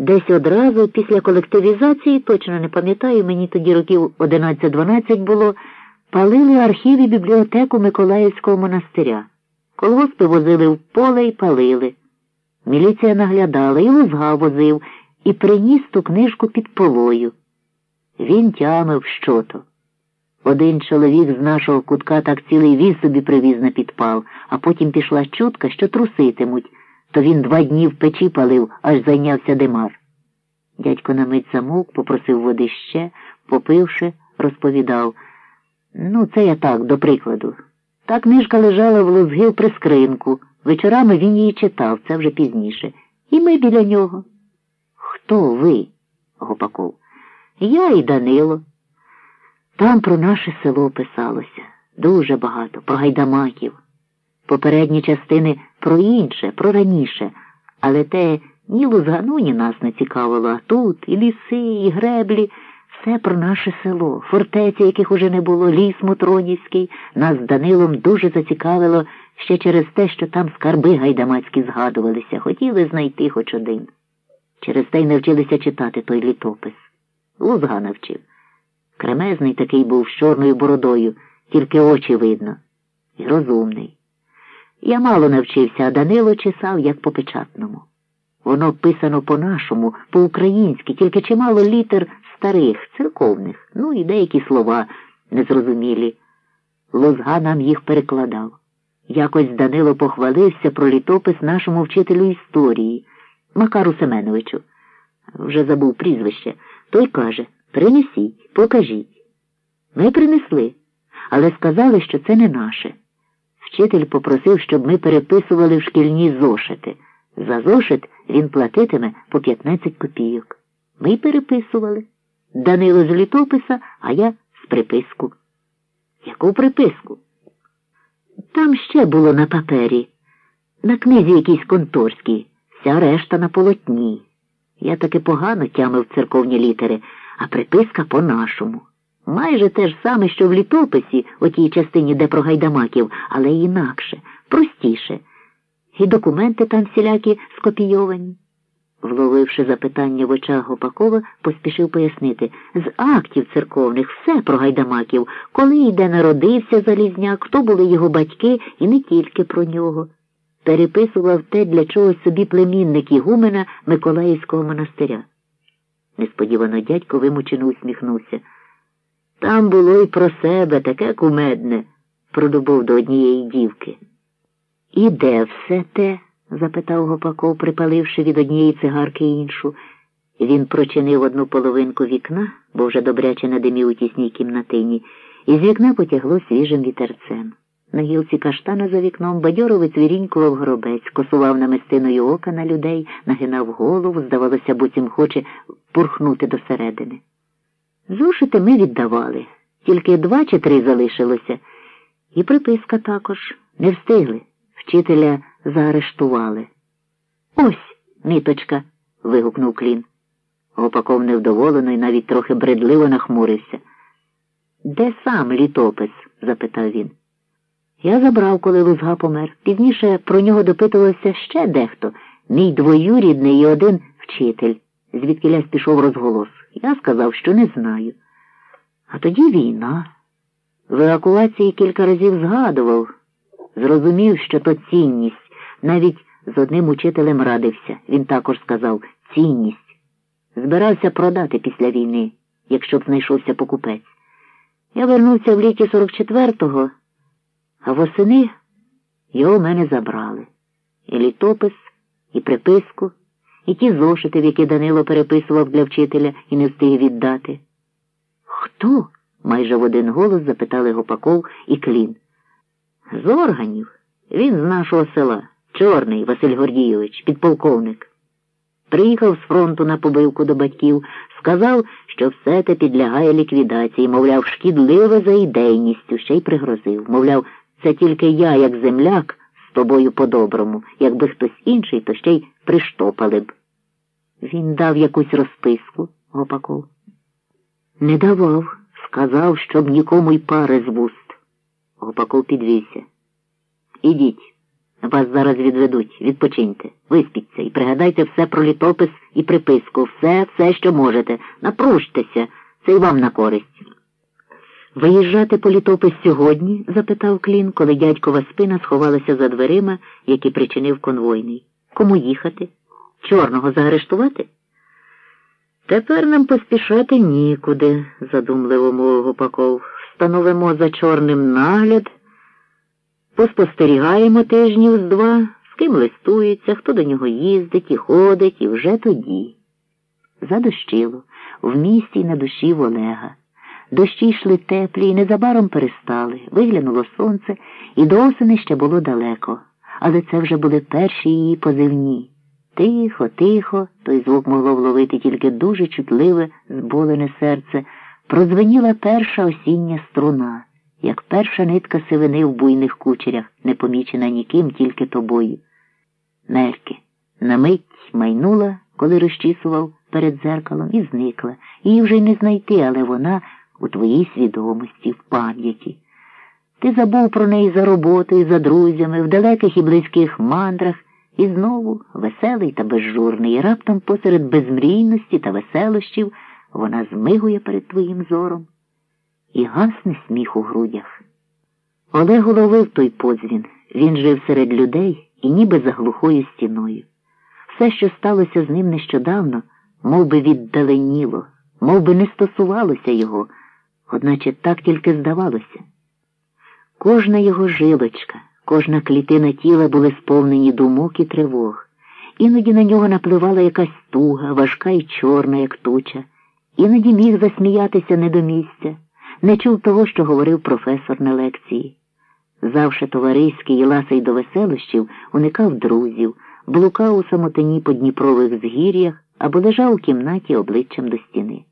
Десь одразу після колективізації, точно не пам'ятаю, мені тоді років 11-12 було, палили архів і бібліотеку Миколаївського монастиря. Колгоспи возили в поле і палили. Міліція наглядала, і лузга возив, і приніс ту книжку під полою. Він тямив що то. Один чоловік з нашого кутка так цілий віз собі привіз на підпал, а потім пішла чутка, що труситимуть, то він два дні в печі палив, аж зайнявся димар. Дядько на мить замовк, попросив води ще, попивши, розповідав. Ну, це я так, до прикладу. Та книжка лежала в лузги при скринку. Вечорами він її читав, це вже пізніше. І ми біля нього. Хто ви? Гопаков. Я і Данило. Там про наше село писалося дуже багато, про гайдамаків. Попередні частини про інше, про раніше, але те ні лузгану, ні нас не цікавило, а тут і ліси, і греблі, все про наше село, фортеці, яких уже не було, ліс Мотронівський, нас з Данилом дуже зацікавило ще через те, що там скарби гайдамацькі згадувалися, хотіли знайти хоч один. Через те й навчилися читати той літопис. Лузга навчив. Кремезний такий був з чорною бородою, тільки очі видно. І розумний. Я мало навчився, а Данило чесав, як по печатному. Воно писано по-нашому, по-українськи, тільки чимало літер старих, церковних, ну і деякі слова незрозумілі. Лозга нам їх перекладав. Якось Данило похвалився про літопис нашому вчителю історії, Макару Семеновичу. Вже забув прізвище. Той каже Принесіть, покажіть. Ми принесли, але сказали, що це не наше. Вчитель попросив, щоб ми переписували в шкільні зошити. За зошит він платитиме по 15 копійок. Ми переписували. Данило з літописа, а я з приписку. Яку приписку? Там ще було на папері, на книзі якійсь конторській, вся решта на полотні. Я таки погано тямив церковні літери, а приписка по-нашому. Майже те ж саме, що в літописі, у тій частині, де про гайдамаків, але інакше, простіше. І документи там всілякі скопійовані. Вловивши запитання в очах Гопакова, поспішив пояснити з актів церковних все про гайдамаків, коли і де народився Залізняк, хто були його батьки, і не тільки про нього. Переписував те для чогось собі племінник Ігумена Миколаївського монастиря. Несподівано дядько вимучено усміхнувся. Там було й про себе таке кумедне, продубов до однієї дівки. І де все те? запитав Гопаков, припаливши від однієї цигарки іншу. Він прочинив одну половинку вікна, бо вже добряче надимів у тісній кімнатині, і з вікна потягло свіжим вітерцем. На гілці каштана за вікном бадьоро вицвірінькував горобець, косував намистиною ока на людей, нагинав голову, здавалося, буцім хоче пурхнути досередини. Зошити ми віддавали, тільки два чи три залишилося, і приписка також не встигли. Вчителя заарештували. Ось, ниточка. вигукнув Клін. Гопаков невдоволено і навіть трохи бредливо нахмурився. Де сам літопис? запитав він. Я забрав, коли Лузга помер. Пізніше про нього допитувався ще дехто, мій двоюрідний і один вчитель, звідки лясь пішов розголос. Я сказав, що не знаю. А тоді війна. В евакуації кілька разів згадував, зрозумів, що то цінність. Навіть з одним учителем радився. Він також сказав цінність. Збирався продати після війни, якщо б знайшовся покупець. Я вернувся в літі 44-го. А восени його в мене забрали. І літопис, і приписку, і ті зошити, в які Данило переписував для вчителя і не встиг віддати. Хто? майже в один голос запитали Гопаков і Клін. З органів. Він з нашого села, Чорний Василь Гордійович, підполковник. Приїхав з фронту на побивку до батьків, сказав, що все те підлягає ліквідації, мовляв, шкідливе за ідейністю, ще й пригрозив. Мовляв, це тільки я, як земляк, тобою по-доброму. Якби хтось інший, то ще й приштопали б. Він дав якусь розписку, Гопаков. Не давав, сказав, щоб нікому й пари з вуст. Гопаков підвівся. Ідіть, Вас зараз відведуть, відпочиньте, виспіться і пригадайте все про літопис і приписку, все, все, що можете. Напружтеся, це й вам на користь. Виїжджати по літопис сьогодні? запитав Клін, коли дядькова спина сховалася за дверима, які причинив конвойний. Кому їхати? Чорного заарештувати? Тепер нам поспішати нікуди, задумливо мовив Гупаков. Встановимо за чорним нагляд, поспостерігаємо тижнів з два, з ким листується, хто до нього їздить і ходить, і вже тоді. Задощило, в місті й на душі в Олега. Дощі йшли теплі і незабаром перестали. Виглянуло сонце, і до осени ще було далеко, але це вже були перші її позивні. Тихо, тихо, той звук могло вловити тільки дуже чутливе, зболене серце, прозвеніла перша осіння струна, як перша нитка сивини в буйних кучерях, не помічена ніким, тільки тобою. Мельки, на мить майнула, коли розчісував перед зеркалом, і зникла. Її вже й не знайти, але вона у твоїй свідомості, в пам'яті. Ти забув про неї за роботою, за друзями, в далеких і близьких мандрах. І знову, веселий та безжурний, раптом посеред безмрійності та веселощів вона змигує перед твоїм зором і гасне сміх у грудях. Олег уловив той подзвін. Він жив серед людей і ніби за глухою стіною. Все, що сталося з ним нещодавно, мов би віддаленіло, мов би не стосувалося його, одначе так тільки здавалося. Кожна його жилочка. Кожна клітина тіла були сповнені думок і тривог. Іноді на нього напливала якась туга, важка і чорна, як туча, іноді міг засміятися не до місця, не чув того, що говорив професор на лекції. Завше товариський і ласий до веселощів уникав друзів, блукав у самотині по Дніпрових згір'ях або лежав у кімнаті обличчям до стіни.